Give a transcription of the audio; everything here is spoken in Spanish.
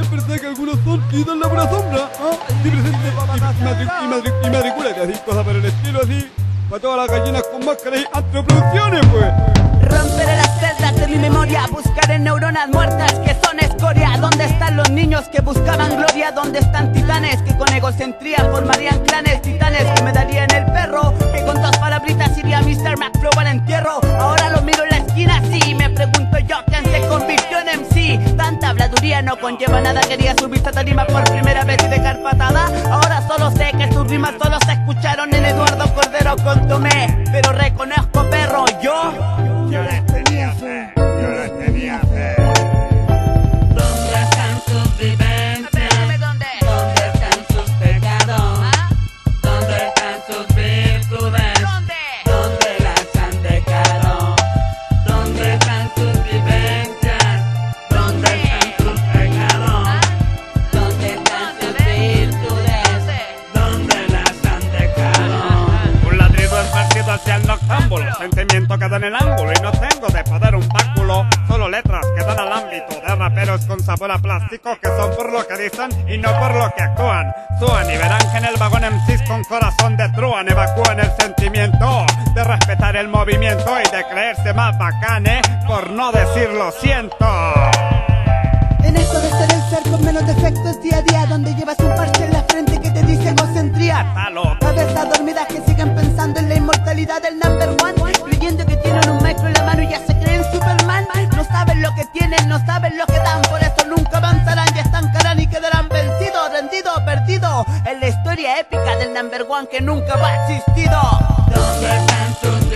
es verdad que algunos son y dan la pura sombra. ¿ah? Sí, presente. Y, matri- y, así, cosas para el estilo así. Para todas las gallinas con máscara y antroproducciones, pues. Romperé las celdas de mi memoria, buscaré neuronas muertas que son escoria. ¿Dónde están los niños que buscaban gloria? ¿Dónde están titanes que con egocentría formarían clanes? No conlleva nada, quería subirse a tarima por primera vez y dejar patada. Ahora solo sé que sus rimas solo se escucharon en Eduardo Cordero con esparcido hacia el noctámbulo, sentimiento queda en el ángulo y no tengo de poder un báculo, solo letras que dan al ámbito de raperos con sabor a plástico que son por lo que dicen y no por lo que actúan. Suan y verán que en el vagón MCs con corazón de truan evacúan el sentimiento de respetar el movimiento y de creerse más bacane por no decir lo siento. En esto de ser el ser con menos defectos día a día Donde llevas un parche en la frente que te dice egocentría Talo. Cabezas dormidas que siguen number one Creyendo que tienen un micro en la mano y ya se creen Superman. No saben lo que tienen, no saben lo que dan Por eso nunca avanzarán. Y estancarán y quedarán vencidos Rendidos, perdidos En la historia épica del number one que nunca va existido ¿Dónde están sus